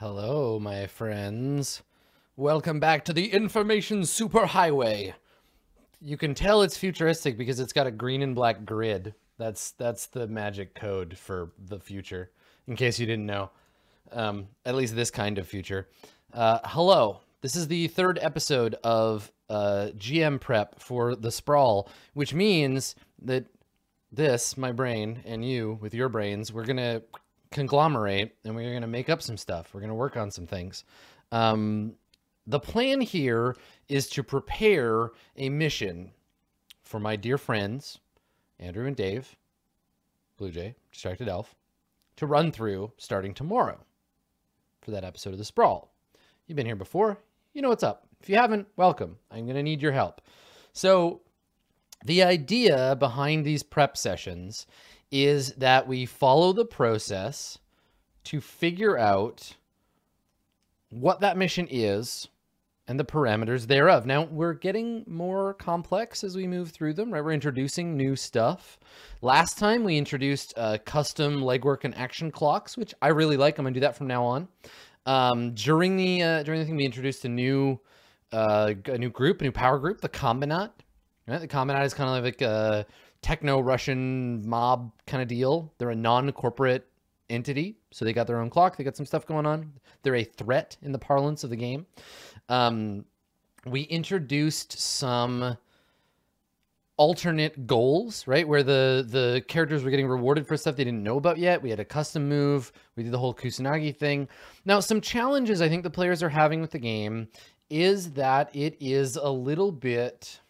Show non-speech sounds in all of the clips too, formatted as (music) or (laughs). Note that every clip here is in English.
Hello, my friends. Welcome back to the Information Superhighway. You can tell it's futuristic because it's got a green and black grid. That's that's the magic code for the future, in case you didn't know. Um, at least this kind of future. Uh, hello. This is the third episode of uh, GM prep for the Sprawl, which means that this, my brain, and you with your brains, we're gonna conglomerate and we're gonna make up some stuff. We're gonna work on some things. Um, the plan here is to prepare a mission for my dear friends, Andrew and Dave, Blue Jay, Distracted Elf, to run through starting tomorrow for that episode of The Sprawl. You've been here before, you know what's up. If you haven't, welcome. I'm going to need your help. So, the idea behind these prep sessions is that we follow the process to figure out what that mission is and the parameters thereof. Now, we're getting more complex as we move through them, right? We're introducing new stuff. Last time we introduced uh, custom legwork and action clocks, which I really like. I'm going to do that from now on. Um, during the uh, during the thing, we introduced a new uh, a new group, a new power group, the Combinat. Right? The Combinat is kind of like a techno-Russian mob kind of deal. They're a non-corporate entity, so they got their own clock. They got some stuff going on. They're a threat in the parlance of the game. Um, we introduced some alternate goals, right? Where the the characters were getting rewarded for stuff they didn't know about yet. We had a custom move. We did the whole Kusanagi thing. Now, some challenges I think the players are having with the game is that it is a little bit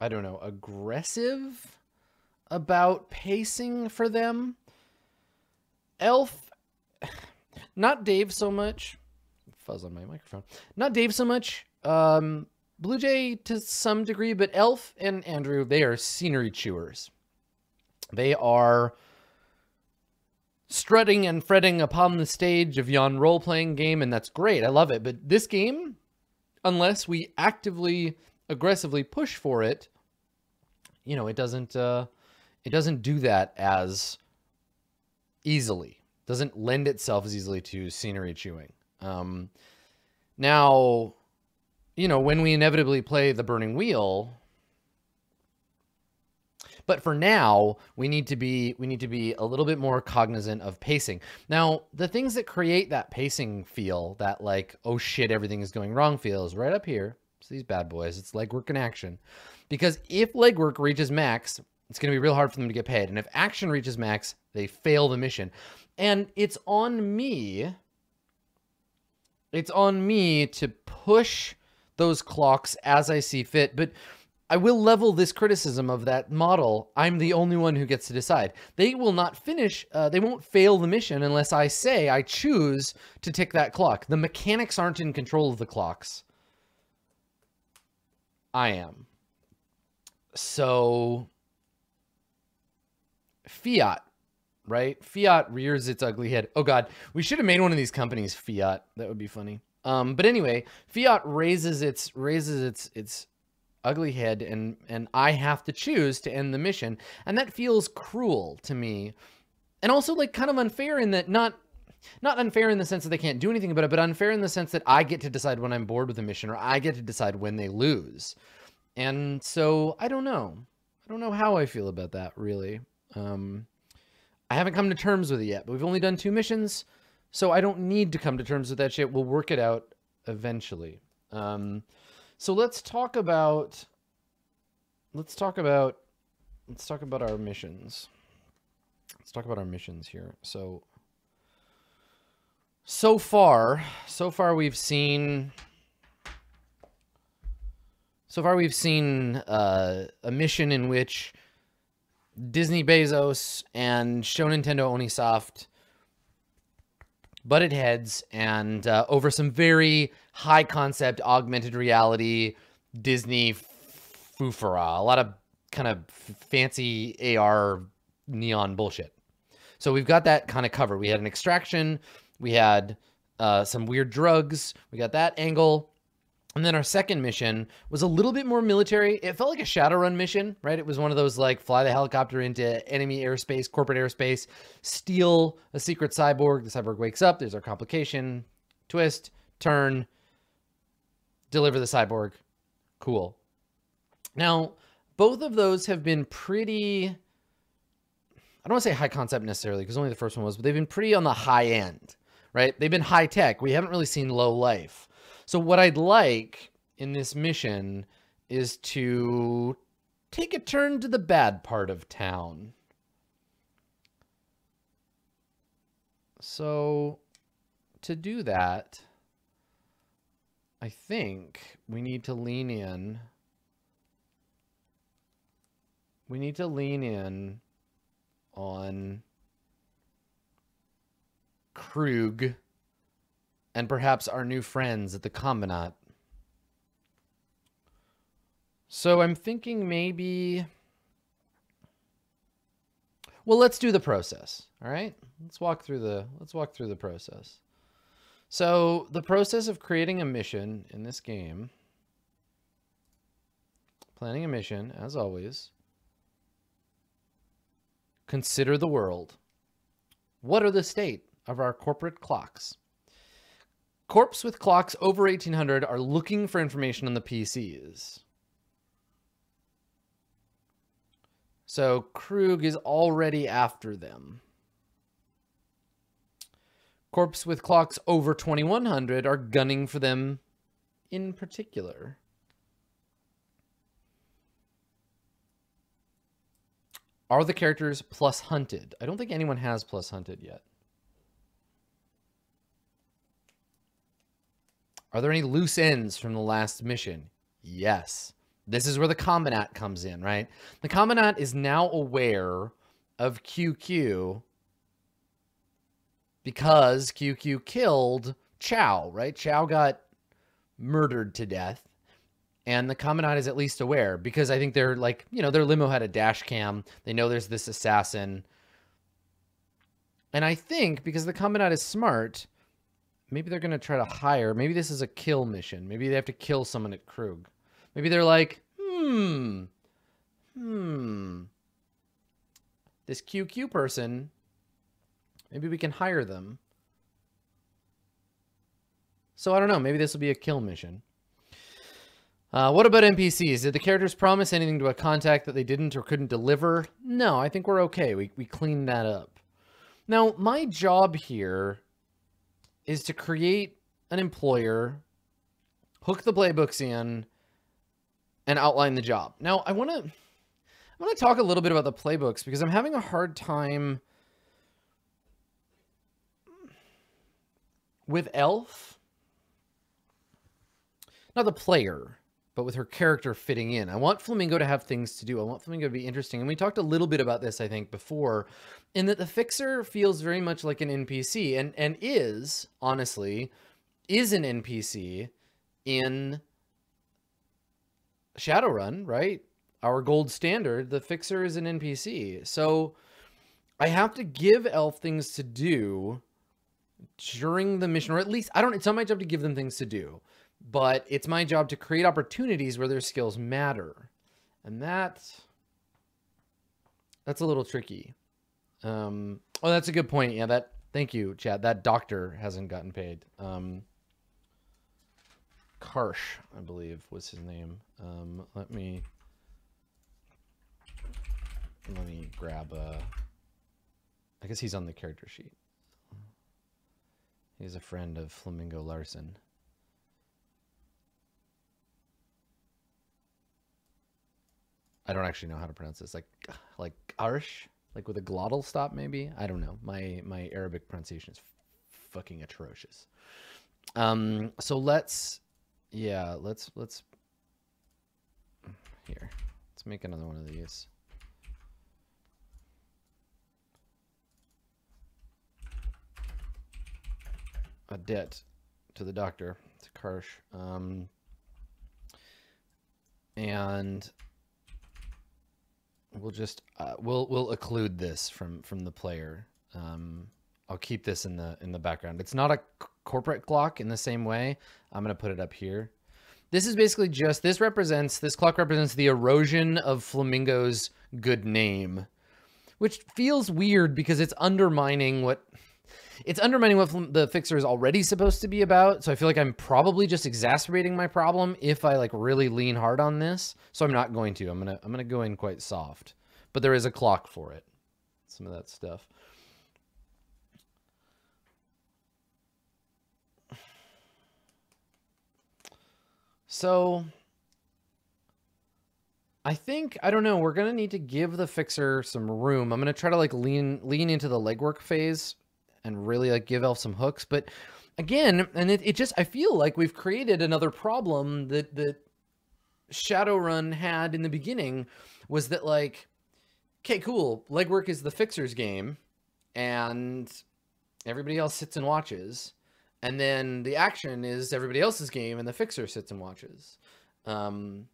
I don't know, aggressive about pacing for them. Elf, (sighs) not Dave so much. Fuzz on my microphone. Not Dave so much. Um, Blue Jay to some degree, but Elf and Andrew, they are scenery chewers. They are strutting and fretting upon the stage of yon role-playing game, and that's great. I love it. But this game, unless we actively aggressively push for it, you know, it doesn't uh, it doesn't do that as easily. Doesn't lend itself as easily to scenery chewing. Um, now, you know, when we inevitably play the Burning Wheel, but for now, we need to be we need to be a little bit more cognizant of pacing. Now, the things that create that pacing feel, that like, oh shit, everything is going wrong feel is right up here. It's these bad boys. It's legwork and action. Because if legwork reaches max, it's going to be real hard for them to get paid. And if action reaches max, they fail the mission. And it's on me. It's on me to push those clocks as I see fit. But I will level this criticism of that model. I'm the only one who gets to decide. They will not finish, uh, they won't fail the mission unless I say I choose to tick that clock. The mechanics aren't in control of the clocks. I am. So Fiat, right? Fiat rears its ugly head. Oh God, we should have made one of these companies Fiat. That would be funny. Um, but anyway, Fiat raises its raises its its ugly head, and and I have to choose to end the mission, and that feels cruel to me, and also like kind of unfair in that not not unfair in the sense that they can't do anything about it, but unfair in the sense that I get to decide when I'm bored with a mission or I get to decide when they lose. And so I don't know. I don't know how I feel about that really. Um, I haven't come to terms with it yet, but we've only done two missions, so I don't need to come to terms with that shit. We'll work it out eventually. Um, so let's talk about, let's talk about, let's talk about our missions. Let's talk about our missions here. So, so far, so far we've seen, so far we've seen uh, a mission in which Disney Bezos and Show Nintendo Onisoft butted heads and uh, over some very high concept augmented reality Disney foofara, a lot of kind of fancy AR neon bullshit. So we've got that kind of covered. We had an extraction, we had uh, some weird drugs, we got that angle. And then our second mission was a little bit more military. It felt like a Shadowrun mission, right? It was one of those like fly the helicopter into enemy airspace, corporate airspace, steal a secret cyborg. The cyborg wakes up. There's our complication, twist, turn, deliver the cyborg. Cool. Now, both of those have been pretty. I don't want to say high concept necessarily because only the first one was, but they've been pretty on the high end, right? They've been high tech. We haven't really seen low life. So what I'd like in this mission is to take a turn to the bad part of town. So to do that, I think we need to lean in. We need to lean in on Krug and perhaps our new friends at the Combinat. So I'm thinking maybe... Well, let's do the process, all right? Let's walk through the let's walk through the process. So, the process of creating a mission in this game planning a mission as always. Consider the world. What are the state of our corporate clocks? Corps with clocks over 1800 are looking for information on the PCs. So Krug is already after them. Corps with clocks over 2100 are gunning for them in particular. Are the characters plus hunted? I don't think anyone has plus hunted yet. Are there any loose ends from the last mission? Yes. This is where the Combinat comes in, right? The Combinat is now aware of QQ because QQ killed Chow, right? Chow got murdered to death. And the Combinat is at least aware because I think they're like, you know, their limo had a dash cam. They know there's this assassin. And I think because the Combinat is smart, Maybe they're going to try to hire. Maybe this is a kill mission. Maybe they have to kill someone at Krug. Maybe they're like, hmm, hmm. This QQ person, maybe we can hire them. So I don't know. Maybe this will be a kill mission. Uh, what about NPCs? Did the characters promise anything to a contact that they didn't or couldn't deliver? No, I think we're okay. We, we cleaned that up. Now, my job here is to create an employer, hook the playbooks in, and outline the job. Now, I want to I want to talk a little bit about the playbooks because I'm having a hard time with Elf. Not the player, but with her character fitting in. I want Flamingo to have things to do. I want Flamingo to be interesting. And we talked a little bit about this, I think, before, in that the Fixer feels very much like an NPC and, and is, honestly, is an NPC in Shadowrun, right? Our gold standard, the Fixer is an NPC. So I have to give Elf things to do during the mission, or at least, I don't, it's not my job to give them things to do but it's my job to create opportunities where their skills matter. And that, that's a little tricky. Um, oh, that's a good point. Yeah, that, thank you, Chad. That doctor hasn't gotten paid. Um, Karsh, I believe was his name. Um, let me, let me grab a, I guess he's on the character sheet. He's a friend of Flamingo Larson. I don't actually know how to pronounce this. Like, like Arsh, like with a glottal stop, maybe. I don't know. My my Arabic pronunciation is fucking atrocious. Um. So let's, yeah. Let's let's. Here, let's make another one of these. A debt to the doctor, to Karsh. Um, and we'll just uh, we'll we'll occlude this from from the player. Um, I'll keep this in the in the background. It's not a corporate clock in the same way. I'm gonna put it up here. This is basically just, this represents, this clock represents the erosion of Flamingo's good name, which feels weird because it's undermining what, it's undermining what the fixer is already supposed to be about. So I feel like I'm probably just exacerbating my problem if I like really lean hard on this. So I'm not going to, I'm going to, I'm going to go in quite soft, but there is a clock for it. Some of that stuff. So I think, I don't know, we're going to need to give the fixer some room. I'm going to try to like lean, lean into the legwork phase and really like give Elf some hooks. But again, and it, it just, I feel like we've created another problem that, that Shadowrun had in the beginning was that like, okay, cool. Legwork is the fixer's game and everybody else sits and watches. And then the action is everybody else's game and the fixer sits and watches. Um,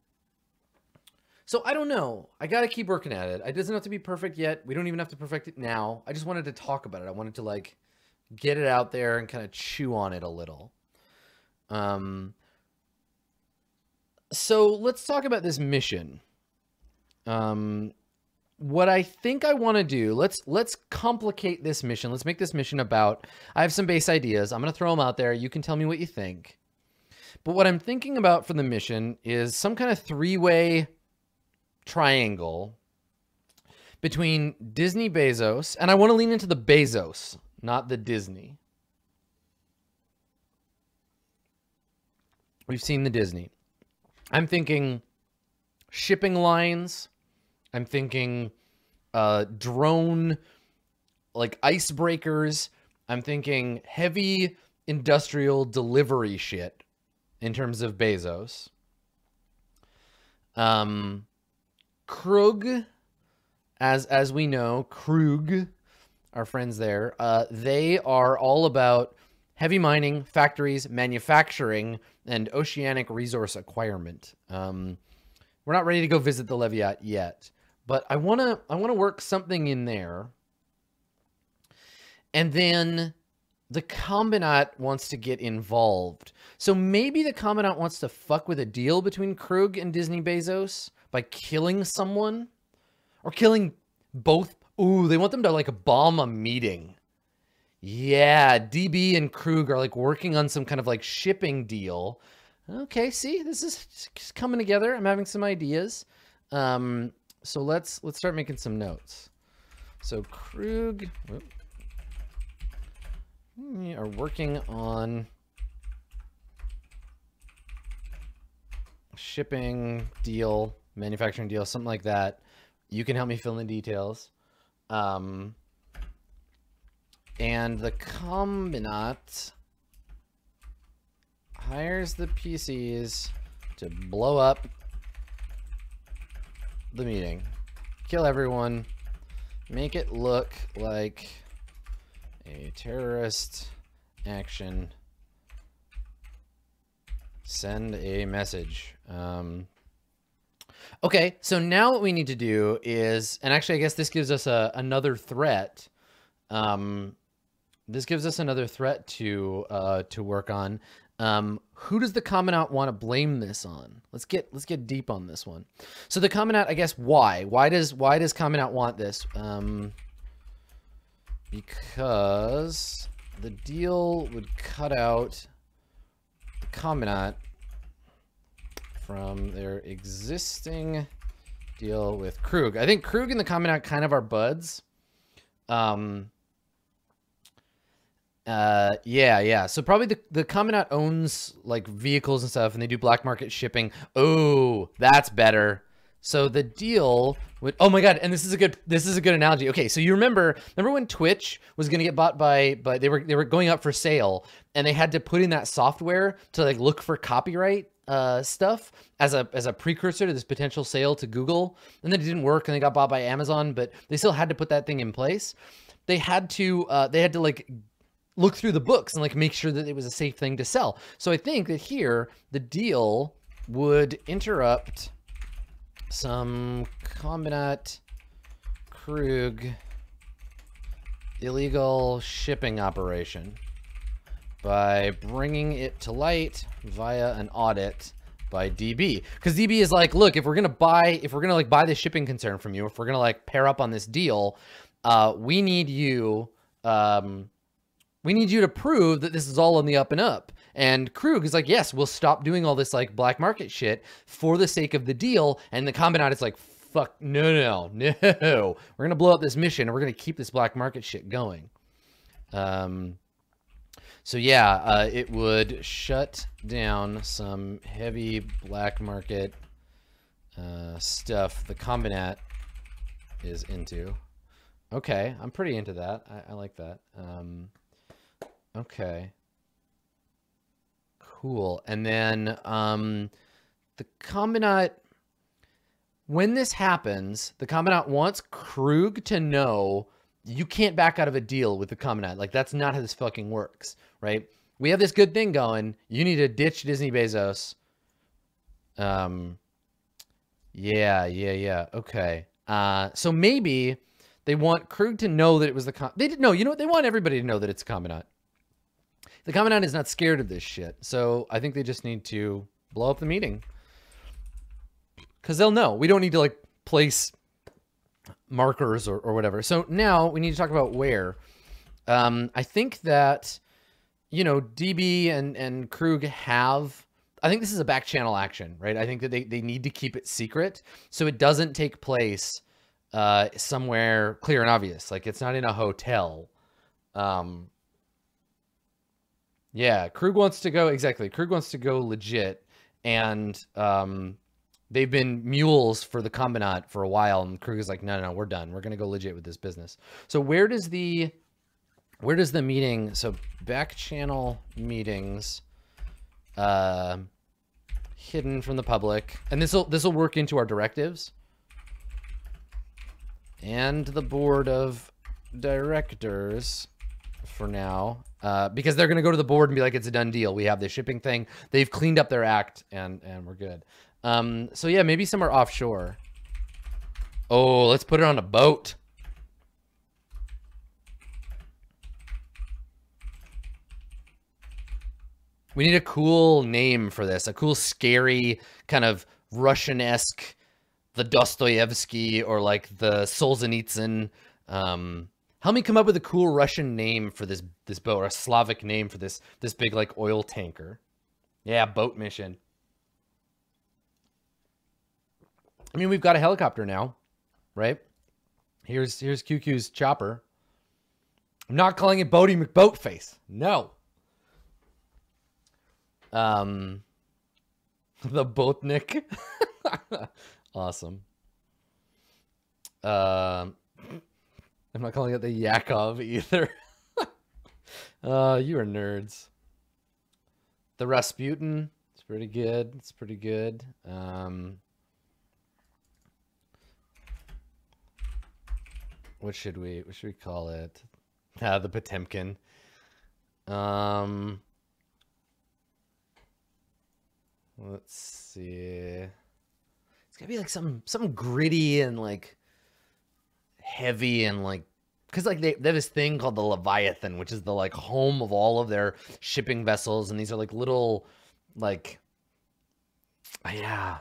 so I don't know. I got to keep working at it. It doesn't have to be perfect yet. We don't even have to perfect it now. I just wanted to talk about it. I wanted to like get it out there and kind of chew on it a little. Um, so let's talk about this mission. Um, what I think I want to do, let's let's complicate this mission. Let's make this mission about, I have some base ideas. I'm going to throw them out there. You can tell me what you think. But what I'm thinking about for the mission is some kind of three-way triangle between Disney Bezos, and I want to lean into the Bezos, not the Disney. We've seen the Disney. I'm thinking shipping lines I'm thinking uh, drone, like icebreakers. I'm thinking heavy industrial delivery shit in terms of Bezos. Um, Krug, as as we know, Krug, our friends there, uh, they are all about heavy mining, factories, manufacturing, and oceanic resource acquirement. Um, we're not ready to go visit the Leviat yet. But I want to I want to work something in there. And then the Combinat wants to get involved. So maybe the Combinat wants to fuck with a deal between Krug and Disney Bezos by killing someone or killing both. Ooh, they want them to like bomb a meeting. Yeah, DB and Krug are like working on some kind of like shipping deal. Okay, see, this is coming together. I'm having some ideas. Um, so let's let's start making some notes. So Krug whoop, are working on shipping deal, manufacturing deal, something like that. You can help me fill in the details. Um, and the Combinat hires the PCs to blow up the meeting. Kill everyone. Make it look like a terrorist action. Send a message. Um, okay, so now what we need to do is, and actually I guess this gives us a, another threat. Um, this gives us another threat to uh, to work on. Um, who does the Combinat want to blame this on? Let's get let's get deep on this one. So the Combinat, I guess, why? Why does why does Combinat want this? Um, because the deal would cut out the Combinat from their existing deal with Krug. I think Krug and the Combinat kind of are buds. Um, uh, yeah, yeah. So probably the the Combinat owns like vehicles and stuff, and they do black market shipping. Oh, that's better. So the deal with oh my god, and this is a good this is a good analogy. Okay, so you remember remember when Twitch was gonna get bought by but they were they were going up for sale, and they had to put in that software to like look for copyright uh, stuff as a as a precursor to this potential sale to Google, and then it didn't work, and they got bought by Amazon, but they still had to put that thing in place. They had to uh, they had to like look through the books and like make sure that it was a safe thing to sell. So I think that here the deal would interrupt some Combinat Krug illegal shipping operation by bringing it to light via an audit by DB because DB is like, look, if we're gonna buy, if we're gonna like buy this shipping concern from you, if we're gonna like pair up on this deal, uh, we need you, um, we need you to prove that this is all on the up and up. And Krug is like, yes, we'll stop doing all this like black market shit for the sake of the deal. And the Combinat is like, fuck, no, no, no, we're gonna blow up this mission and we're gonna keep this black market shit going. Um, so yeah, uh, it would shut down some heavy black market uh, stuff the Combinat is into. Okay, I'm pretty into that. I, I like that. Um, okay. Cool. And then um, the Combinat, when this happens, the Combinat wants Krug to know you can't back out of a deal with the Combinat. Like, that's not how this fucking works, right? We have this good thing going. You need to ditch Disney Bezos. Um, yeah, yeah, yeah. Okay. Uh, so maybe they want Krug to know that it was the com- they didn't know. You know what? They want everybody to know that it's Combinat. The Combinat is not scared of this shit. So I think they just need to blow up the meeting. Because they'll know. We don't need to like place markers or, or whatever. So now we need to talk about where. Um, I think that, you know, DB and, and Krug have, I think this is a back channel action, right? I think that they, they need to keep it secret so it doesn't take place uh, somewhere clear and obvious. Like it's not in a hotel. Um, yeah, Krug wants to go, exactly. Krug wants to go legit. And um, they've been mules for the Combinat for a while. And Krug is like, no, no, no, we're done. We're going to go legit with this business. So where does the, where does the meeting, so back channel meetings, uh, hidden from the public. And this will, this will work into our directives and the board of directors for now uh, because they're going to go to the board and be like, it's a done deal. We have the shipping thing. They've cleaned up their act and, and we're good. Um, so yeah, maybe somewhere offshore. Oh, let's put it on a boat. We need a cool name for this, a cool, scary, kind of Russian-esque, the Dostoevsky or like the Solzhenitsyn. Um, help me come up with a cool Russian name for this this boat or a Slavic name for this this big like oil tanker. Yeah, boat mission. I mean, we've got a helicopter now, right? Here's here's QQ's chopper. I'm not calling it Boaty McBoatface. No. Um, (laughs) the Boatnik. (laughs) awesome. Um, (laughs) I'm not calling it the Yakov either. uh, you are nerds. The Rasputin. It's pretty good. It's pretty good. Um, what should we? What should we call it? Ah, the Potemkin. Um, let's see. It's gotta be like some some gritty and like heavy and like because like they, they have this thing called the Leviathan, which is the like home of all of their shipping vessels, and these are like little like yeah,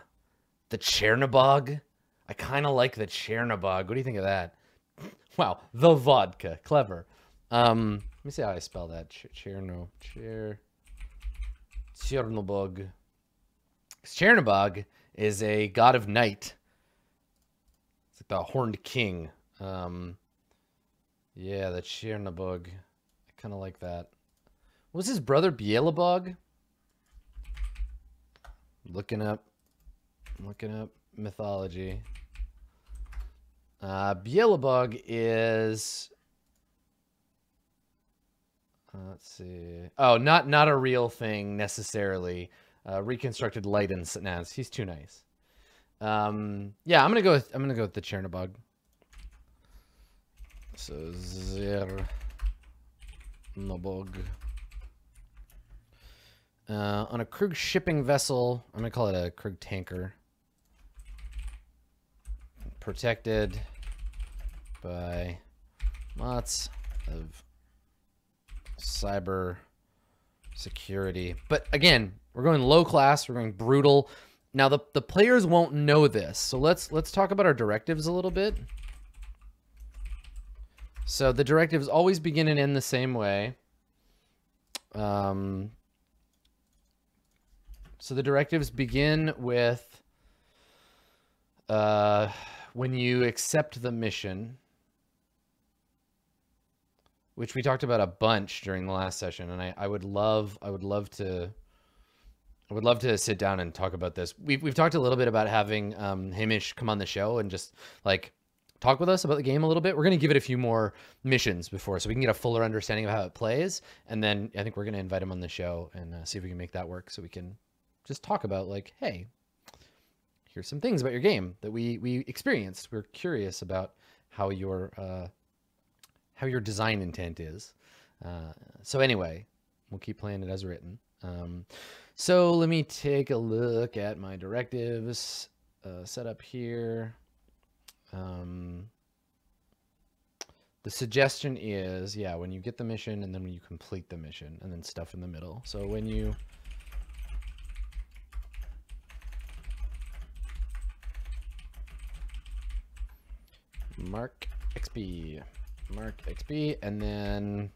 the Chernobog. I kind of like the Chernobog. What do you think of that? (laughs) Wow, the vodka, clever. Um, let me see how I spell that. Ch Cherno, Cher, Chernobog. Chernobog is a god of night. It's like the horned king. Um, yeah, the Chernobog. I kind of like that. Was his brother Belobog? Looking up, looking up mythology. Uh, Belobog is. Uh, let's see. Oh, not not a real thing necessarily. Uh, reconstructed nah, he's too nice. Um, yeah, I'm gonna go with I'm gonna go with the Chernobog. So Zer Nobog. Uh, on a Krug shipping vessel, I'm gonna call it a Krug tanker. Protected by lots of cyber security. But again, We're going low class. We're going brutal. Now the the players won't know this, so let's let's talk about our directives a little bit. So the directives always begin and end the same way. Um, so the directives begin with uh, when you accept the mission, which we talked about a bunch during the last session, and I, I would love I would love to I would love to sit down and talk about this. We've we've talked a little bit about having um, Hamish come on the show and just like talk with us about the game a little bit. We're going to give it a few more missions before so we can get a fuller understanding of how it plays. And then I think we're going to invite him on the show and uh, see if we can make that work so we can just talk about like, hey, here's some things about your game that we we experienced. We're curious about how your uh, how your design intent is. Uh, so anyway, we'll keep playing it as written. Um, so let me take a look at my directives uh, set up here. Um, the suggestion is, yeah, when you get the mission and then when you complete the mission and then stuff in the middle. So when you mark XP, mark XP, and then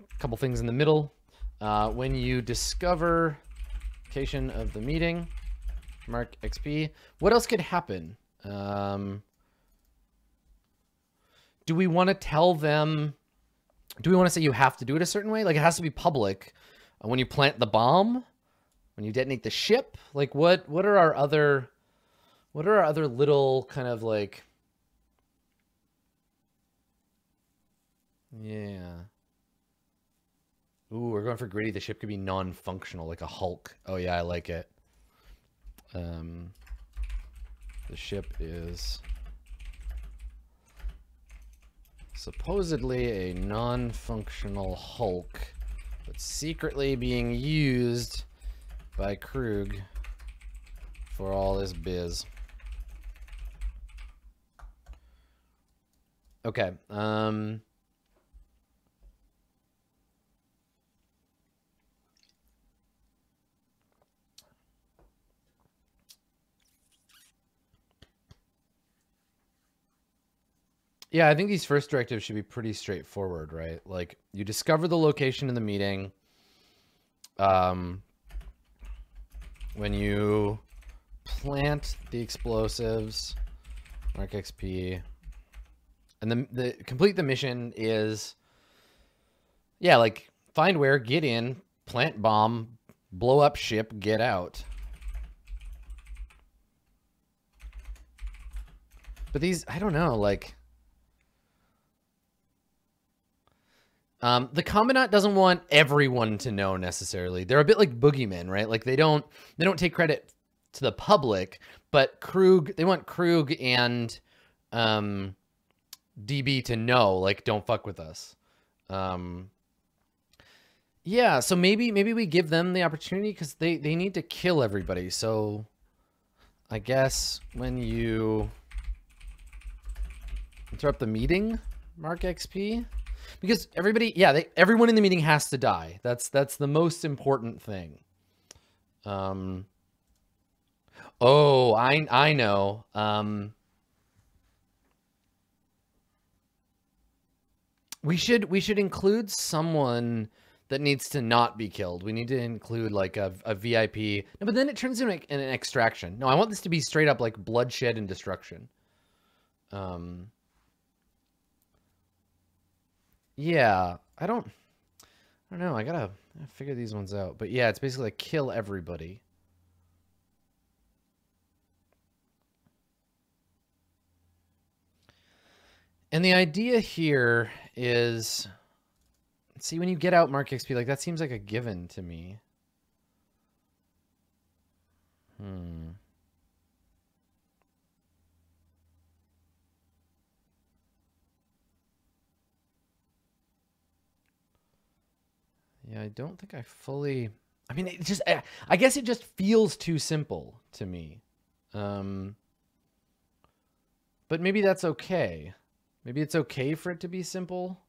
a couple things in the middle. Uh, when you discover location of the meeting, mark XP. What else could happen? Um, do we want to tell them? Do we want to say you have to do it a certain way? Like it has to be public. Uh, when you plant the bomb, when you detonate the ship, like what? What are our other? What are our other little kind of like? Yeah. Ooh, we're going for gritty. The ship could be non-functional, like a Hulk. Oh yeah, I like it. Um, the ship is supposedly a non-functional Hulk, but secretly being used by Krug for all this biz. Okay. Um... Yeah, I think these first directives should be pretty straightforward, right? Like you discover the location in the meeting. Um, when you plant the explosives, mark XP, and the the complete the mission is, yeah, like find where, get in, plant bomb, blow up ship, get out. But these, I don't know, like Um, the Combinat doesn't want everyone to know necessarily. They're a bit like boogeymen, right? Like they don't they don't take credit to the public, but Krug they want Krug and um, DB to know, like, don't fuck with us. Um, yeah, so maybe maybe we give them the opportunity because they they need to kill everybody. So I guess when you interrupt the meeting, mark XP because everybody, yeah, they, everyone in the meeting has to die. That's that's the most important thing. Um. Oh, I I know. Um. We should we should include someone that needs to not be killed. We need to include like a, a VIP. No, but then it turns into an extraction. No, I want this to be straight up like bloodshed and destruction. Um. Yeah, I don't, I don't know. I gotta, figure these ones out. But yeah, it's basically like kill everybody. And the idea here is, see, when you get out Mark XP, like that seems like a given to me. Hmm. Yeah, I don't think I fully. I mean, it just. I guess it just feels too simple to me. Um, but maybe that's okay. Maybe it's okay for it to be simple.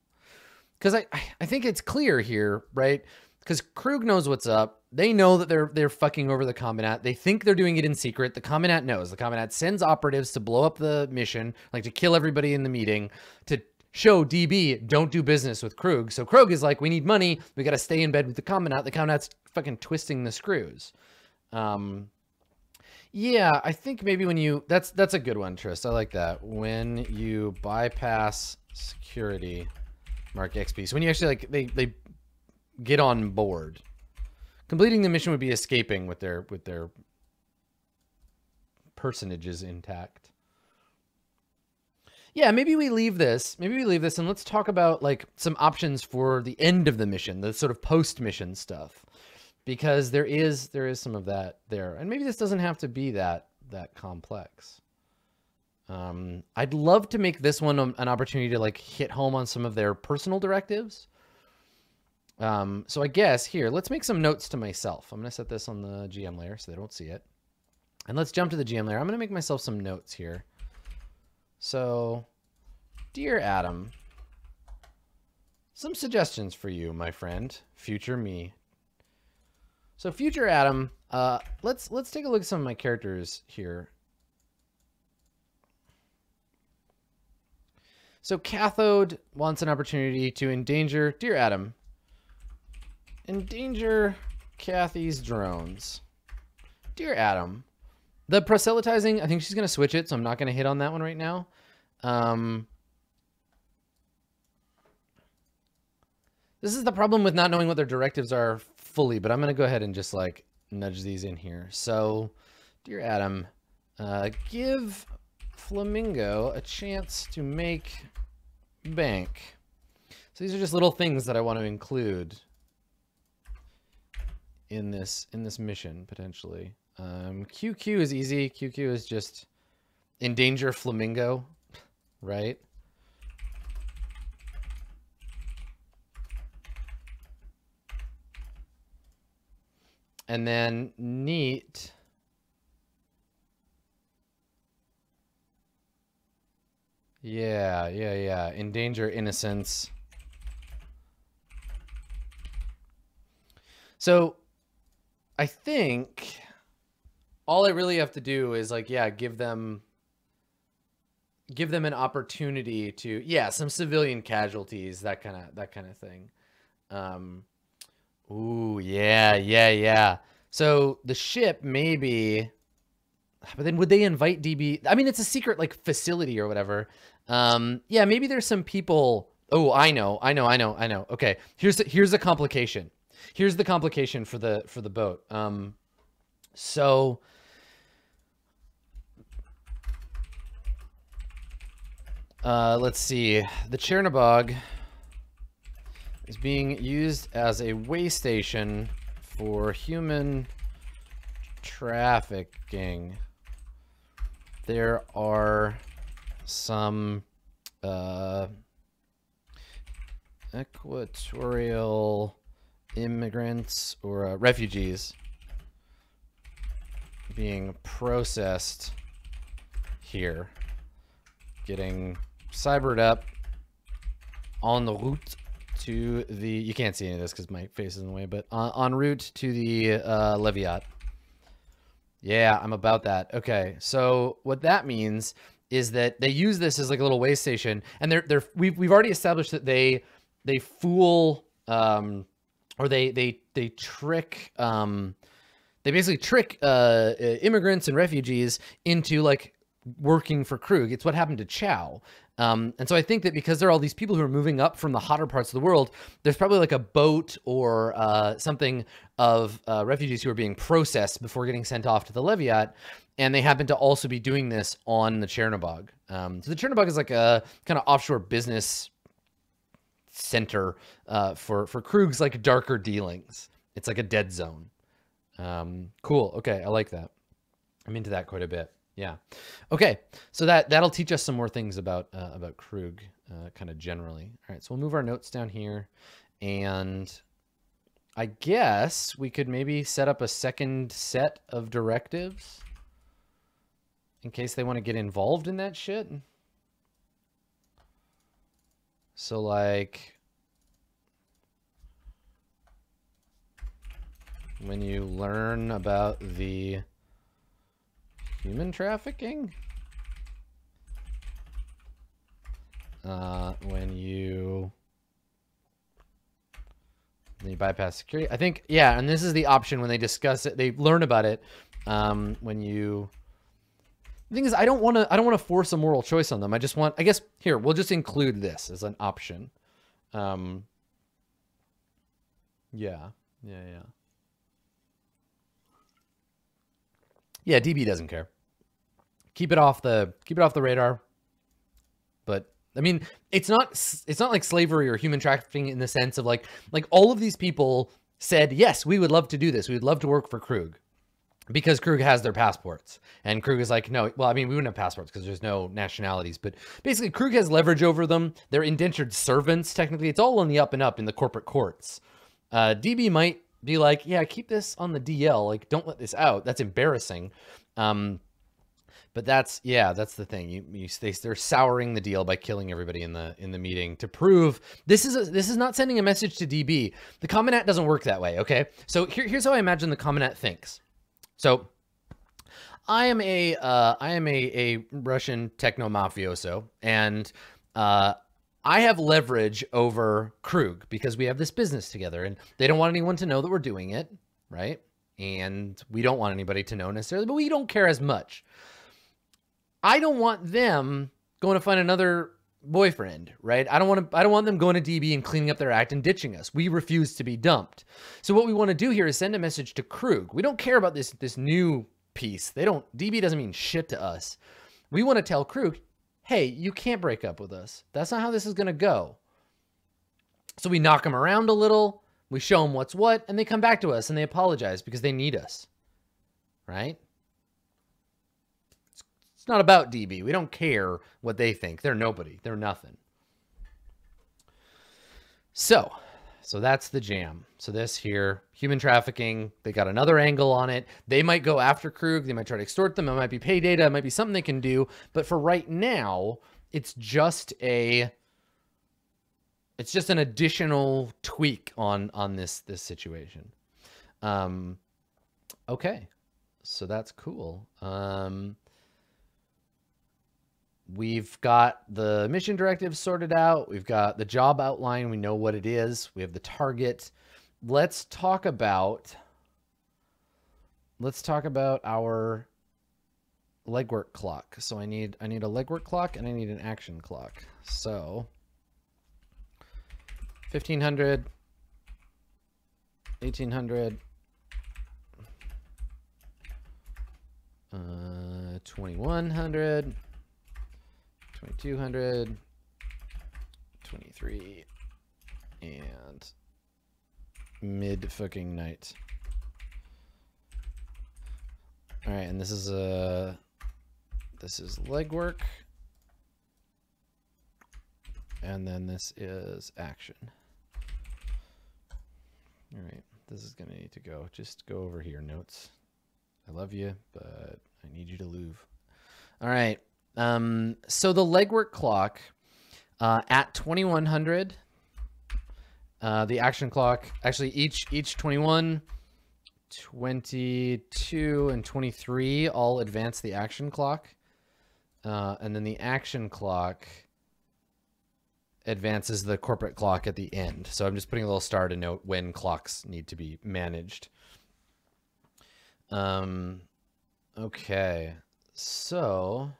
Because I, I think it's clear here, right? because Krug knows what's up. They know that they're they're fucking over the Combinat. They think they're doing it in secret. The Combinat knows. The Combinat sends operatives to blow up the mission, like to kill everybody in the meeting, to show DB don't do business with Krug. So Krug is like, we need money. We got to stay in bed with the Combinat. The Combinat's fucking twisting the screws. Um, yeah, I think maybe when you that's that's a good one, Trist. I like that. When you bypass security, mark XP. So when you actually like they they get on board. Completing the mission would be escaping with their with their personages intact. Yeah, maybe we leave this. Maybe we leave this and let's talk about like some options for the end of the mission, the sort of post-mission stuff. Because there is there is some of that there. And maybe this doesn't have to be that that complex. Um, I'd love to make this one an opportunity to like hit home on some of their personal directives. Um, so I guess here, let's make some notes to myself. I'm going to set this on the GM layer so they don't see it. And let's jump to the GM layer. I'm going to make myself some notes here. So, dear Adam, some suggestions for you, my friend, future me. So future Adam, uh, let's let's take a look at some of my characters here. So Cathode wants an opportunity to endanger, dear Adam, endanger Kathy's drones. Dear Adam, the proselytizing, I think she's going to switch it, so I'm not going to hit on that one right now. Um, this is the problem with not knowing what their directives are fully, but I'm going to go ahead and just like nudge these in here. So, dear Adam, uh, give Flamingo a chance to make bank. So these are just little things that I want to include in this in this mission potentially. Um, QQ is easy. QQ is just endanger flamingo, right? And then neat. Yeah, yeah, yeah. Endanger innocence. So I think all I really have to do is like, yeah, give them give them an opportunity to yeah, some civilian casualties, that kind of that kind of thing. Um ooh, yeah, yeah, yeah. So the ship maybe but then would they invite DB? I mean, it's a secret like facility or whatever. Um yeah, maybe there's some people Oh, I know. I know. I know. I know. Okay. Here's the, here's a complication. Here's the complication for the for the boat. Um, so uh, let's see. The Chernobog is being used as a way station for human trafficking. There are some uh, equatorial immigrants or uh, refugees being processed here, getting cybered up on the route to the, you can't see any of this because my face is in the way, but on, route to the uh, Leviat. Yeah, I'm about that. Okay, so what that means is that they use this as like a little way station, and they're they're we've we've already established that they they fool um or they they they trick um they basically trick uh, immigrants and refugees into like working for Krug. It's what happened to Chow. Um, and so I think that because there are all these people who are moving up from the hotter parts of the world, there's probably like a boat or uh, something of uh, refugees who are being processed before getting sent off to the Leviat. And they happen to also be doing this on the Chernobog. Um, so the Chernobog is like a kind of offshore business center uh, for for Krug's like darker dealings. It's like a dead zone. Um, cool. Okay, I like that. I'm into that quite a bit. Yeah. Okay, so that that'll teach us some more things about uh, about Krug, uh, kind of generally. All right, so we'll move our notes down here, and I guess we could maybe set up a second set of directives in case they want to get involved in that shit. So like, when you learn about the human trafficking? Uh, when you When you bypass security. I think, yeah, and this is the option when they discuss it. They learn about it um, when you... The thing is, I don't want to. I don't want to force a moral choice on them. I just want. I guess here we'll just include this as an option. Um, yeah, yeah, yeah. Yeah, DB doesn't care. Keep it off the keep it off the radar. But I mean, it's not it's not like slavery or human trafficking in the sense of like like all of these people said, "Yes, we would love to do this. We would love to work for Krug." Because Krug has their passports. And Krug is like, no, well, I mean, we wouldn't have passports because there's no nationalities, but basically Krug has leverage over them. They're indentured servants, technically. It's all on the up and up in the corporate courts. Uh, DB might be like, yeah, keep this on the DL. Like, don't let this out. That's embarrassing. Um, but that's yeah, that's the thing. You, you they, they're souring the deal by killing everybody in the in the meeting to prove this is a, this is not sending a message to DB. The Combinat doesn't work that way. Okay, so here, here's how I imagine the Combinat thinks. So I am a uh, I am a a Russian techno mafioso, and uh, I have leverage over Krug because we have this business together, and they don't want anyone to know that we're doing it, right? And we don't want anybody to know necessarily, but we don't care as much. I don't want them going to find another boyfriend, right? I don't want to I don't want them going to DB and cleaning up their act and ditching us. We refuse to be dumped. So what we want to do here is send a message to Krug. We don't care about this this new piece. They don't DB doesn't mean shit to us. We want to tell Krug, "Hey, you can't break up with us. That's not how this is going to go." So we knock them around a little, we show them what's what, and they come back to us and they apologize because they need us. Right? It's not about DB. We don't care what they think. They're nobody. They're nothing. So, so that's the jam. So this here, human trafficking, they got another angle on it. They might go after Krug. They might try to extort them. It might be pay data. It might be something they can do. But for right now, it's just a it's just an additional tweak on on this this situation. Um okay. So that's cool. Um We've got the mission directive sorted out. We've got the job outline. We know what it is. We have the target. Let's talk about let's talk about our legwork clock. So I need I need a legwork clock and I need an action clock. So 1500 1800 uh 2100 2200, 23, and mid fucking night. All right, and this is a uh, this is legwork, and then this is action. All right, this is gonna need to go. Just go over here, notes. I love you, but I need you to move. All right. Um, so the legwork clock uh, at 2100, uh, the action clock, actually each, each 21, 22, and 23 all advance the action clock. Uh, and then the action clock advances the corporate clock at the end. So I'm just putting a little star to note when clocks need to be managed. Um, okay, so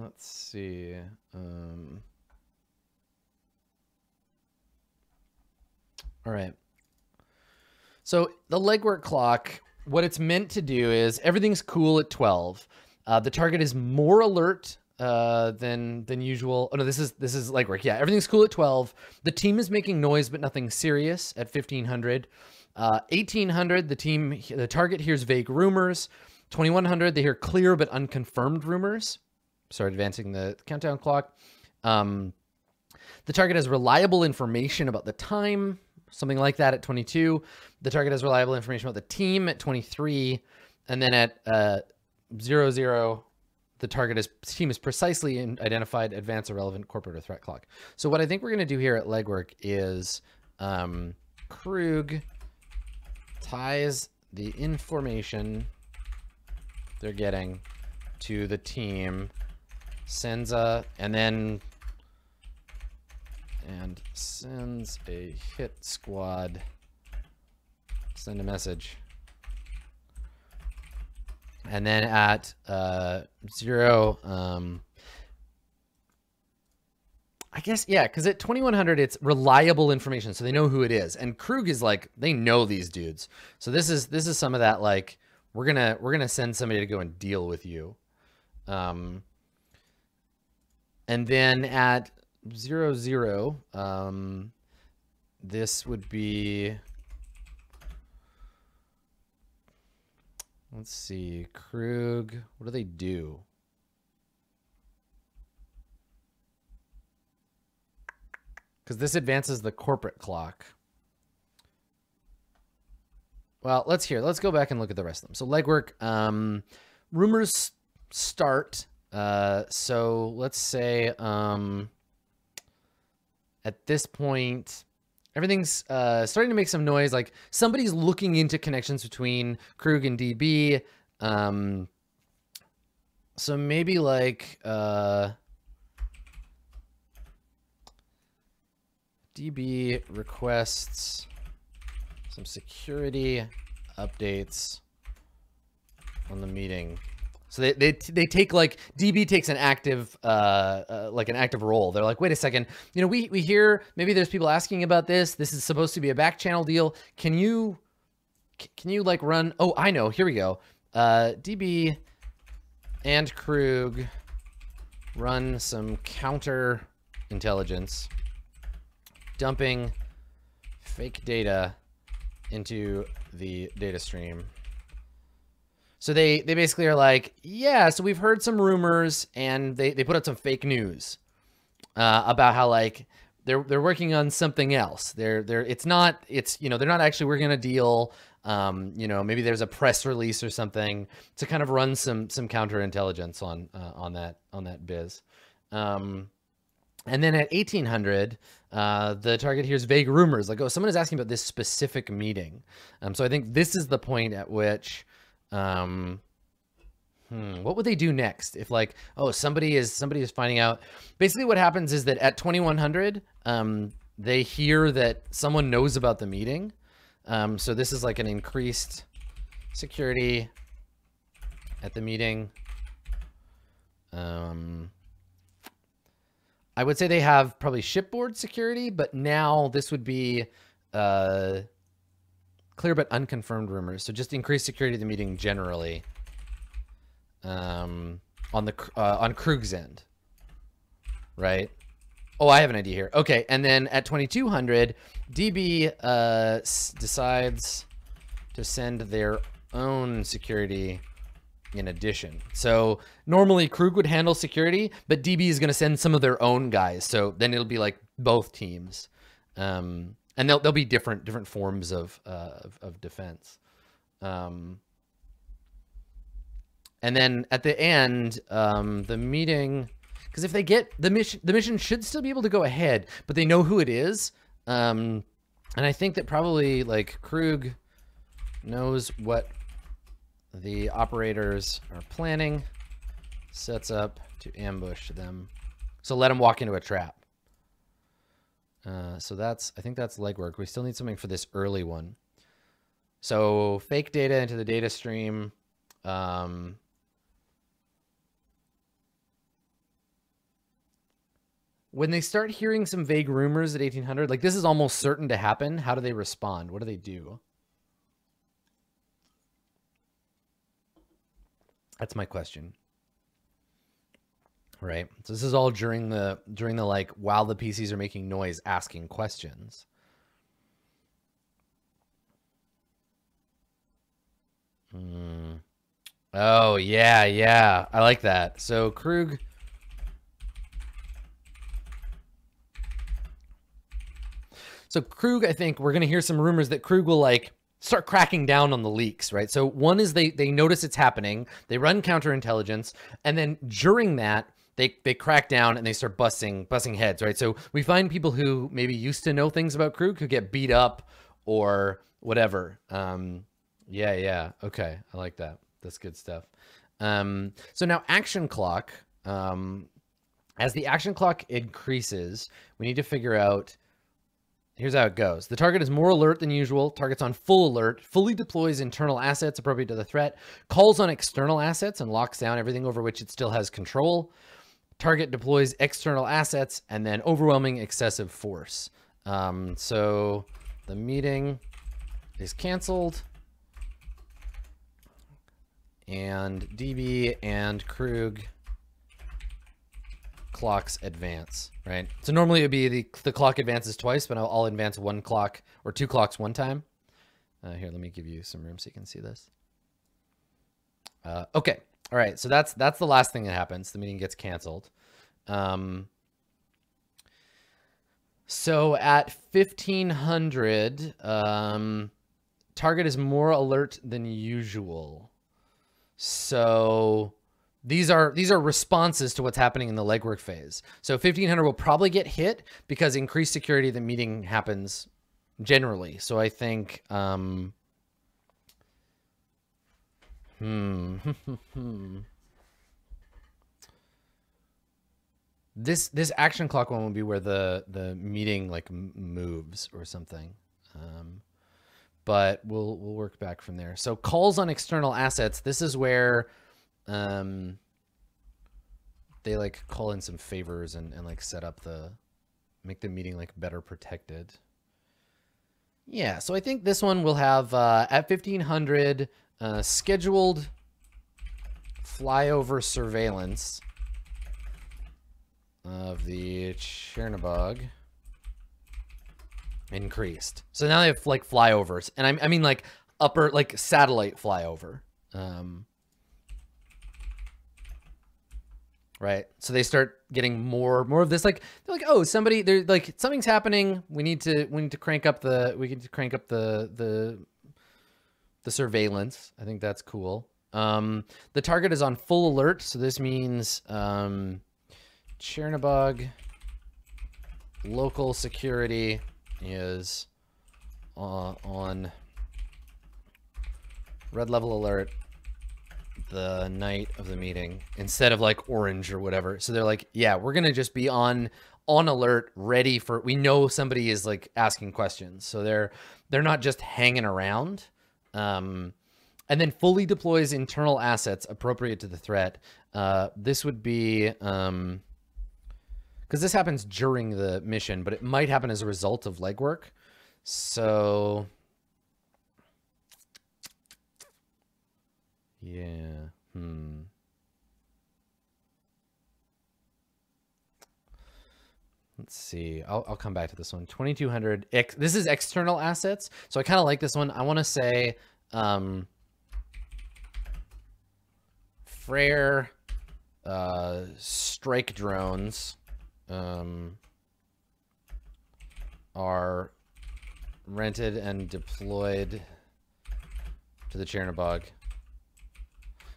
Let's see. Um, all right. So the legwork clock, what it's meant to do is everything's cool at 12. Uh, the target is more alert uh, than than usual. Oh no, this is this is legwork. Yeah, everything's cool at 12. The team is making noise, but nothing serious at 1500. Uh, 1800, the team, the target hears vague rumors. 2100, they hear clear but unconfirmed rumors. Start advancing the countdown clock. Um, the target has reliable information about the time, something like that at 22. The target has reliable information about the team at 23. And then at uh, 0, 0, the target is team is precisely identified, advance a relevant corporate or threat clock. So what I think we're going to do here at legwork is um, Krug ties the information they're getting to the team, sends a, and then, and sends a hit squad, send a message. And then at uh, zero, um, I guess, yeah, because at 2100, it's reliable information, so they know who it is. And Krug is like, they know these dudes. So this is this is some of that like, we're gonna we're gonna send somebody to go and deal with you. Um, and then at zero zero, um, this would be let's see, Krug, what do they do? because this advances the corporate clock. Well, let's hear. Let's go back and look at the rest of them. So legwork, um, rumors start. Uh, so let's say um, at this point, everything's uh, starting to make some noise. Like somebody's looking into connections between Krug and DB. Um, so maybe like uh, DB requests some security updates on the meeting. So they, they, they take like DB takes an active, uh, uh, like an active role. They're like, wait a second, you know, we, we hear maybe there's people asking about this. This is supposed to be a back channel deal. Can you, can you like run, oh, I know, here we go. Uh, DB and Krug run some counter intelligence dumping fake data into the data stream. So they, they basically are like, yeah, so we've heard some rumors and they, they put out some fake news uh, about how like they're, they're working on something else. They're, they're, it's not, it's, you know, they're not actually working on a deal. Um, you know, maybe there's a press release or something to kind of run some, some counterintelligence on, uh, on that, on that biz. Um, and then at 1800, uh, the target hears vague rumors like, oh, someone is asking about this specific meeting. Um, so I think this is the point at which, um, hmm, what would they do next? If like, oh, somebody is somebody is finding out. Basically, what happens is that at 2100, um, they hear that someone knows about the meeting. Um, so this is like an increased security at the meeting. Um, I would say they have probably shipboard security, but now this would be uh, clear but unconfirmed rumors. So just increase security of the meeting generally um, on the uh, on Krug's end, right? Oh, I have an idea here. Okay, and then at 2200, DB uh, decides to send their own security in addition. So normally Krug would handle security, but DB is going to send some of their own guys. So then it'll be like both teams. Um, and they'll, they'll be different, different forms of, uh, of, of, defense. Um, and then at the end, um, the meeting, because if they get the mission, the mission should still be able to go ahead, but they know who it is. Um, and I think that probably like Krug knows what the operators are planning, sets up to ambush them. So let them walk into a trap. Uh, so that's, I think that's legwork. We still need something for this early one. So fake data into the data stream. Um, when they start hearing some vague rumors at 1800, like this is almost certain to happen. How do they respond? What do they do? That's my question. Right. So this is all during the during the like while the PCs are making noise asking questions. Hmm. Oh, yeah, yeah. I like that. So Krug So Krug, I think we're going to hear some rumors that Krug will like start cracking down on the leaks, right? So one is they they notice it's happening, they run counterintelligence, and then during that they they crack down and they start busting busting heads, right? So we find people who maybe used to know things about Krug who get beat up or whatever. Um, yeah, yeah. Okay. I like that. That's good stuff. Um, so now action clock, um, as the action clock increases, we need to figure out Here's how it goes. The target is more alert than usual. Target's on full alert, fully deploys internal assets appropriate to the threat, calls on external assets and locks down everything over which it still has control. Target deploys external assets and then overwhelming excessive force. Um, so the meeting is canceled. And DB and Krug clocks advance, right? So normally it would be the, the clock advances twice, but I'll, I'll advance one clock or two clocks one time. Uh, here, let me give you some room so you can see this. Uh, okay. All right. So that's, that's the last thing that happens. The meeting gets canceled. Um, so at 1500, um, target is more alert than usual. So these are these are responses to what's happening in the legwork phase. So 1500 will probably get hit because increased security the meeting happens generally. So I think um hmm (laughs) this this action clock one will be where the the meeting like moves or something. Um but we'll we'll work back from there. So calls on external assets. This is where um, they like call in some favors and, and like set up the, make the meeting like better protected. Yeah, so I think this one will have uh, at 1500 uh, scheduled flyover surveillance of the Chernobog increased. So now they have like flyovers, and I, I mean like upper like satellite flyover. Um, right? So they start getting more more of this like they're like, "Oh, somebody they're like something's happening. We need to we need to crank up the we need to crank up the the the surveillance." I think that's cool. Um the target is on full alert, so this means um Chernobog local security is uh, on red level alert the night of the meeting instead of like orange or whatever. So they're like, yeah, we're going to just be on on alert, ready for we know somebody is like asking questions. So they're they're not just hanging around. Um and then fully deploys internal assets appropriate to the threat. Uh this would be um because this happens during the mission, but it might happen as a result of legwork. So Yeah. Hmm. Let's see. I'll, I'll come back to this one. 2200. Ex this is external assets. So I kind of like this one. I want to say um, Freyr uh, strike drones um, are rented and deployed to the Chernobog.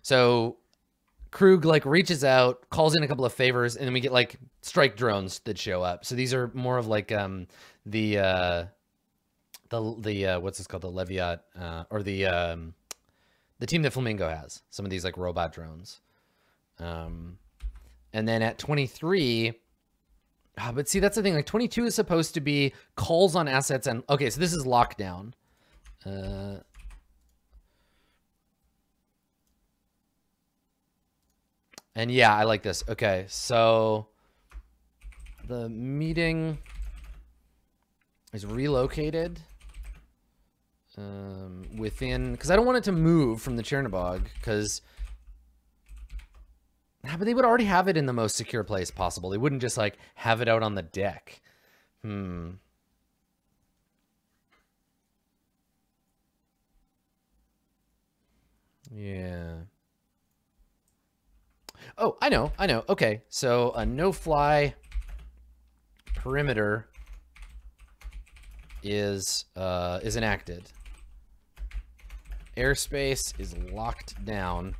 So Krug like reaches out, calls in a couple of favors, and then we get like strike drones that show up. So these are more of like um the uh the the uh what's this called the Leviat uh or the um the team that Flamingo has. Some of these like robot drones. Um and then at 23 ah, but see that's the thing like 22 is supposed to be calls on assets and okay, so this is lockdown. Uh And yeah, I like this. Okay, so the meeting is relocated um, within, because I don't want it to move from the Chernobog, because but they would already have it in the most secure place possible. They wouldn't just like have it out on the deck. Hmm. Yeah. Oh, I know, I know. Okay, so a no-fly perimeter is uh, is enacted. Airspace is locked down.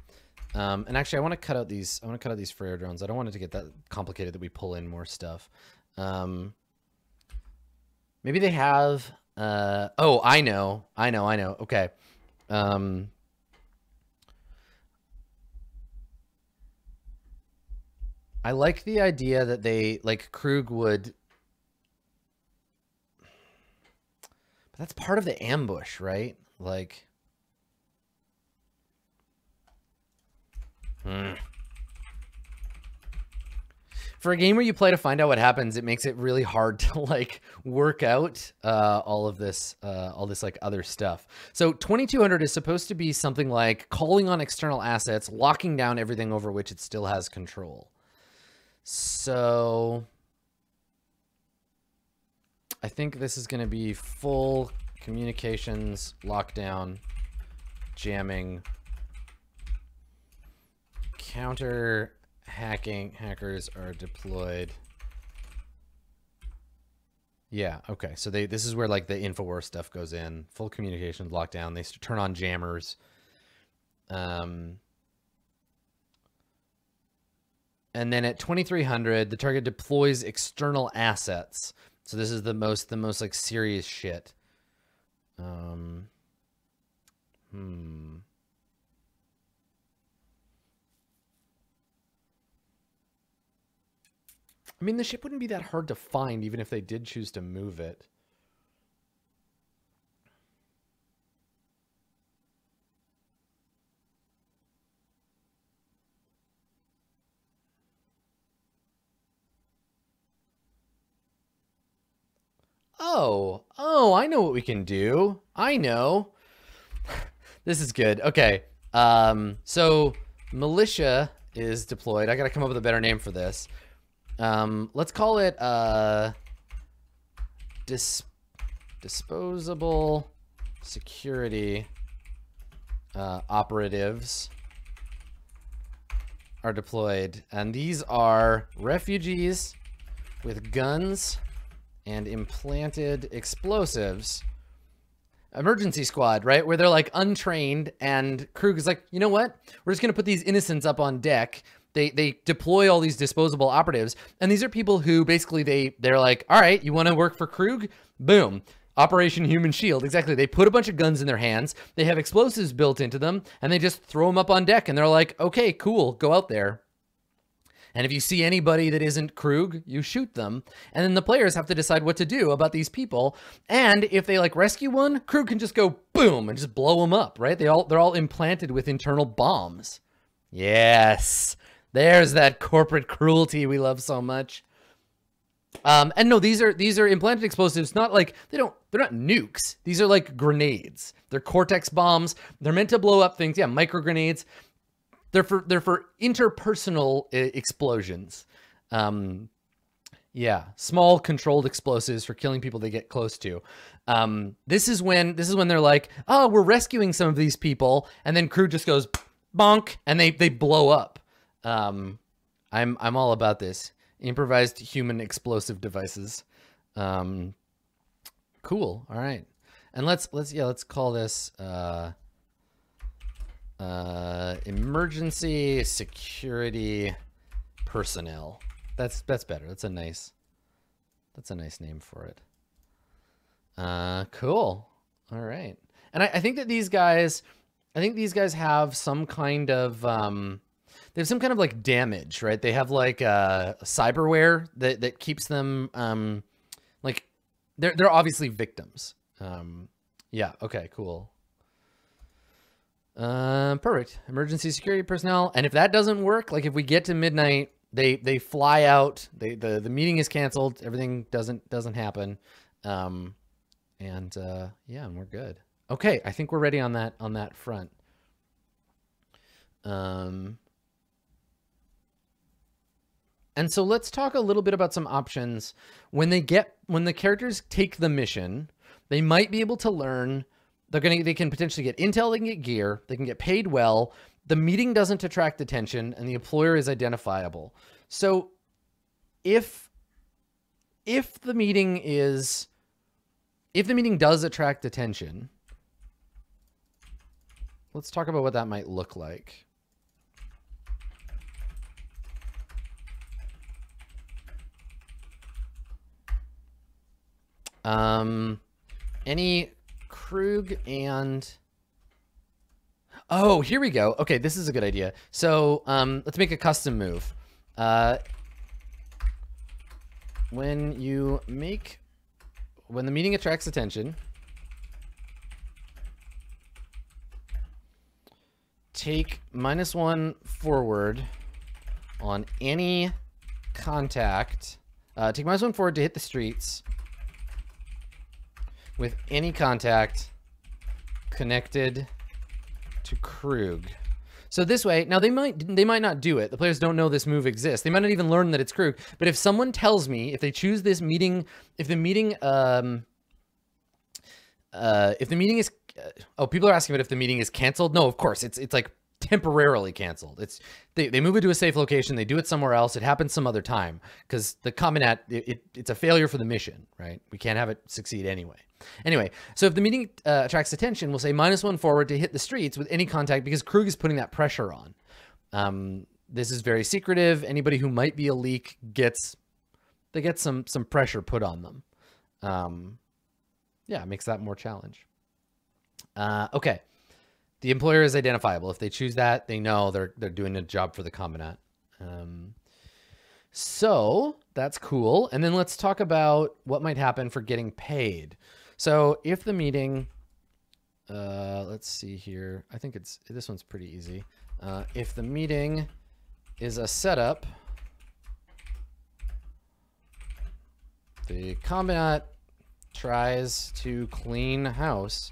Um, and actually, I want to cut out these. I want to cut out these Freyr drones. I don't want it to get that complicated that we pull in more stuff. Um, maybe they have Uh, oh, I know. I know. I know. Okay. Um, I like the idea that they, like, Krug would... But that's part of the ambush, right? Like... Hmm for a game where you play to find out what happens, it makes it really hard (laughs) to like work out uh, all of this, uh, all this like other stuff. So 2200 is supposed to be something like calling on external assets, locking down everything over which it still has control. So I think this is going to be full communications, lockdown, jamming, counter hacking hackers are deployed. Yeah, okay. So they this is where like the InfoWars stuff goes in. Full communications lockdown. They turn on jammers. Um and then at 2300 the target deploys external assets. So this is the most the most like serious shit. Um hmm I mean, the ship wouldn't be that hard to find even if they did choose to move it. Oh, oh, I know what we can do. I know. (sighs) this is good. Okay. Um, so militia is deployed. I got to come up with a better name for this. Um, let's call it uh, dis disposable security uh, operatives are deployed. And these are refugees with guns and implanted explosives. Emergency squad, right? Where they're like untrained and Krug is like, you know what? We're just going to put these innocents up on deck they they deploy all these disposable operatives, and these are people who basically they they're like, all right, you want to work for Krug? Boom. Operation Human Shield. Exactly. They put a bunch of guns in their hands. They have explosives built into them, and they just throw them up on deck. And they're like, okay, cool, go out there. And if you see anybody that isn't Krug, you shoot them. And then the players have to decide what to do about these people. And if they like rescue one, Krug can just go boom and just blow them up, right? They all they're all implanted with internal bombs. Yes. There's that corporate cruelty we love so much. Um, and no, these are these are implanted explosives. Not like they don't. They're not nukes. These are like grenades. They're cortex bombs. They're meant to blow up things. Yeah, micro grenades. They're for they're for interpersonal uh, explosions. Um, yeah, small controlled explosives for killing people they get close to. Um, this is when this is when they're like, oh, we're rescuing some of these people, and then Krug just goes bonk, and they they blow up. Um, I'm I'm all about this improvised human explosive devices. Um, cool. All right, and let's let's yeah let's call this uh, uh, emergency security personnel. That's that's better. That's a nice that's a nice name for it. Uh, cool. All right, and I, I think that these guys, I think these guys have some kind of um, they have some kind of like damage, right? They have like uh, cyberware that that keeps them um, like they're they're obviously victims. Um, yeah. Okay. Cool. Uh, perfect. Emergency security personnel. And if that doesn't work, like if we get to midnight, they they fly out. They the the meeting is canceled. Everything doesn't doesn't happen. Um, and uh, yeah, and we're good. Okay, I think we're ready on that on that front. Um, and so let's talk a little bit about some options. When they get, when the characters take the mission, they might be able to learn, they're going to, they can potentially get intel, they can get gear, they can get paid well. The meeting doesn't attract attention and the employer is identifiable. So if, if the meeting is, if the meeting does attract attention, let's talk about what that might look like. Um, any Krug and Oh, here we go. Okay, this is a good idea. So um, let's make a custom move. Uh, when you make, when the meeting attracts attention, take minus one forward on any contact. Uh, take minus one forward to hit the streets with any contact connected to Krug. So this way, now they might they might not do it. The players don't know this move exists. They might not even learn that it's Krug. But if someone tells me, if they choose this meeting, if the meeting, um, uh, if the meeting is, uh, oh, people are asking about if the meeting is canceled. No, of course, it's it's like temporarily canceled. It's they, they move it to a safe location. They do it somewhere else. It happens some other time because the combinat it, it, it's a failure for the mission, right? We can't have it succeed anyway. Anyway, so if the meeting uh, attracts attention, we'll say minus one forward to hit the streets with any contact because Krug is putting that pressure on. Um, this is very secretive. Anybody who might be a leak gets, they get some, some pressure put on them. Um, yeah, it makes that more challenge. Uh, okay. The employer is identifiable. If they choose that, they know they're, they're doing a job for the combinat. Um, so that's cool. And then let's talk about what might happen for getting paid. So if the meeting, uh, let's see here. I think it's, this one's pretty easy. Uh, if the meeting is a setup, the combinat tries to clean house.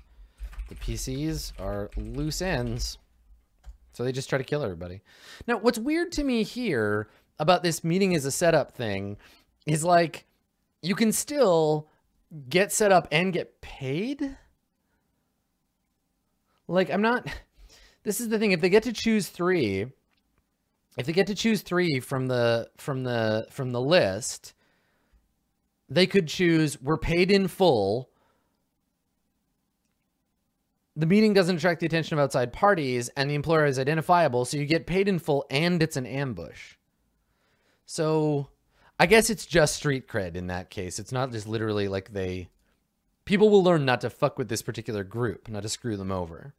The PCs are loose ends. So they just try to kill everybody. Now, what's weird to me here about this meeting as a setup thing is like, you can still get set up and get paid? Like, I'm not... This is the thing. If they get to choose three, if they get to choose three from the from the from the list, they could choose we're paid in full. The meeting doesn't attract the attention of outside parties, and the employer is identifiable, so you get paid in full and it's an ambush. So I guess it's just street cred in that case. It's not just literally like they... People will learn not to fuck with this particular group, not to screw them over.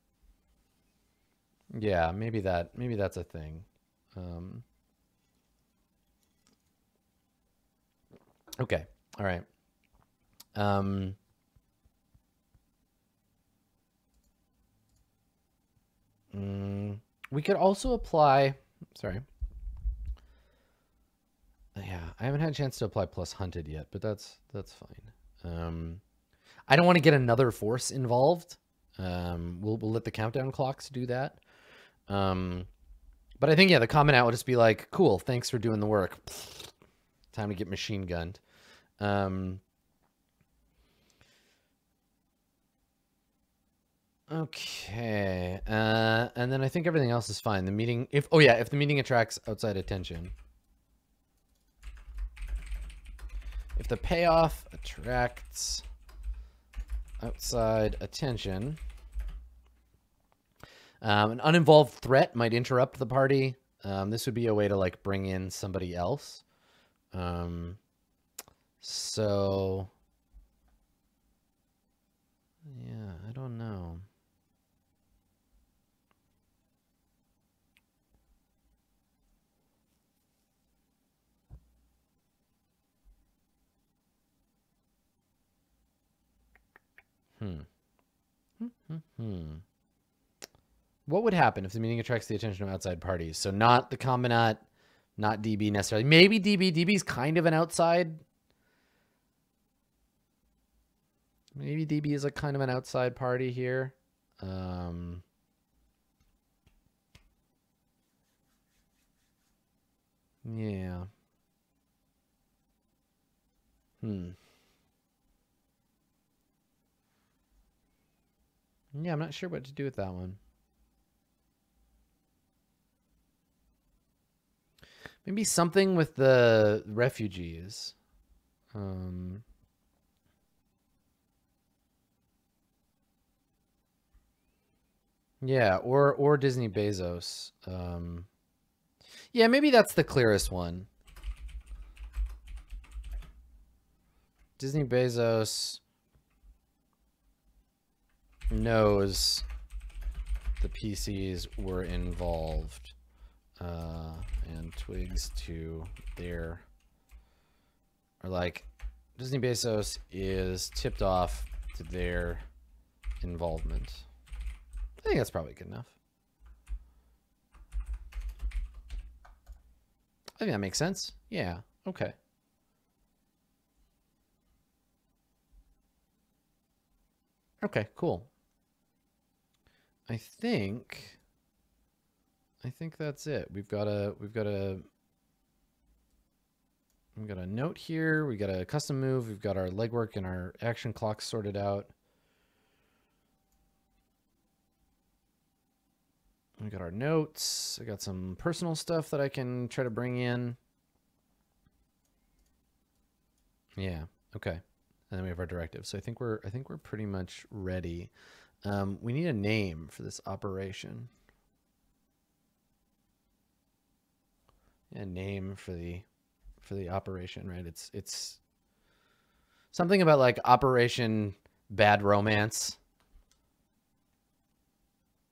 Yeah, maybe that, maybe that's a thing. Um, okay, all right. Um, mm, we could also apply, sorry, yeah, I haven't had a chance to apply plus hunted yet, but that's that's fine. Um, I don't want to get another force involved. Um, we'll we'll let the countdown clocks do that. Um, but I think yeah, the Combinat will just be like, "Cool, thanks for doing the work." Time to get machine gunned. Um, okay, uh, and then I think everything else is fine. The meeting, if oh yeah, if the meeting attracts outside attention. If the payoff attracts outside attention, um, an uninvolved threat might interrupt the party. Um, this would be a way to like bring in somebody else. Um, so, yeah, I don't know. Hmm. Hmm, hmm. What would happen if the meeting attracts the attention of outside parties? So not the combinat, not DB necessarily. Maybe DB. DB's kind of an outside. Maybe DB is a kind of an outside party here. Um, yeah. Hmm. Yeah, I'm not sure what to do with that one. Maybe something with the refugees. Um, yeah, or or Disney Bezos. Um, yeah, maybe that's the clearest one. Disney Bezos knows the PCs were involved uh, and twigs to their or like Disney Bezos is tipped off to their involvement. I think that's probably good enough. I think that makes sense. Yeah. Okay. Okay, cool. I think I think that's it. We've got a we've got a we've got a note here, we got a custom move, we've got our legwork and our action clocks sorted out. We got our notes. I got some personal stuff that I can try to bring in. Yeah. Okay. And then we have our directive. So I think we're I think we're pretty much ready. Um, we need a name for this operation. A name for the for the operation, right? It's it's something about like Operation Bad Romance.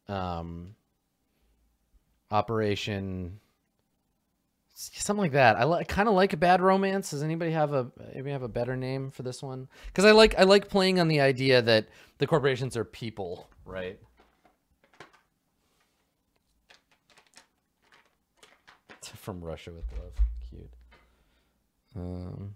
Um, Operation something like that. I kind of like a bad romance. Does anybody have a maybe have a better name for this one? Because I like I like playing on the idea that the corporations are people, right? (laughs) From Russia with love, cute. Um,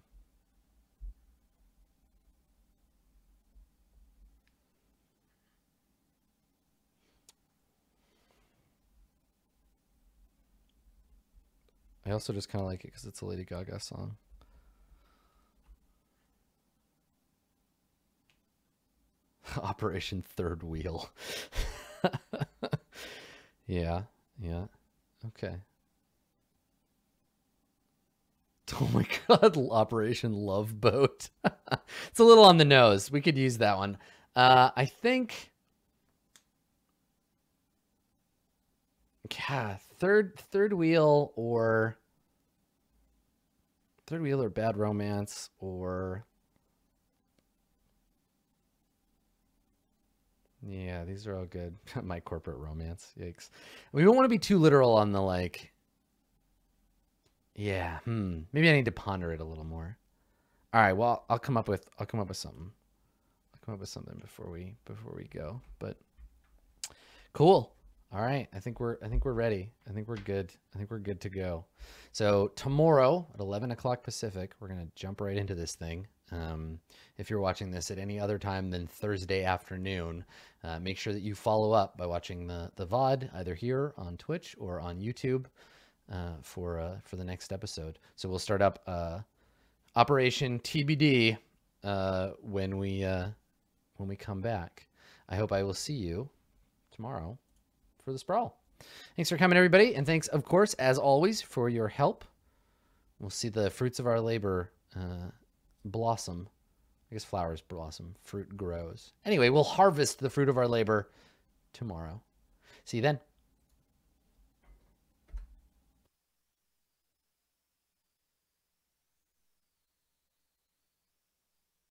I also just kind of like it because it's a Lady Gaga song. (laughs) Operation Third Wheel. (laughs) yeah, yeah. Okay. (laughs) Oh my god, Operation Love Boat. it's a little on the nose. We could use that one. Uh, I think. Yeah, third third wheel or third wheel or bad romance or yeah these are all good. (laughs) My corporate romance yikes. We don't want to be too literal on the like yeah hmm maybe i need to ponder it a little more. All right well i'll come up with i'll come up with something. I'll come up with something before we before we go but cool all right, I think we're I think we're ready. I think we're good. I think we're good to go. So tomorrow at 11 o'clock Pacific, we're gonna jump right into this thing. Um, if you're watching this at any other time than Thursday afternoon, uh, make sure that you follow up by watching the the VOD either here on Twitch or on YouTube uh, for uh, for the next episode. So we'll start up uh, Operation TBD uh, when we uh, when we come back. I hope I will see you tomorrow for the sprawl. Thanks for coming, everybody. And thanks, of course, as always, for your help. We'll see the fruits of our labor uh, blossom. I guess flowers blossom, fruit grows. Anyway, we'll harvest the fruit of our labor tomorrow. See you then.